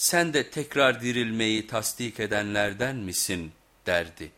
sen de tekrar dirilmeyi tasdik edenlerden misin derdi.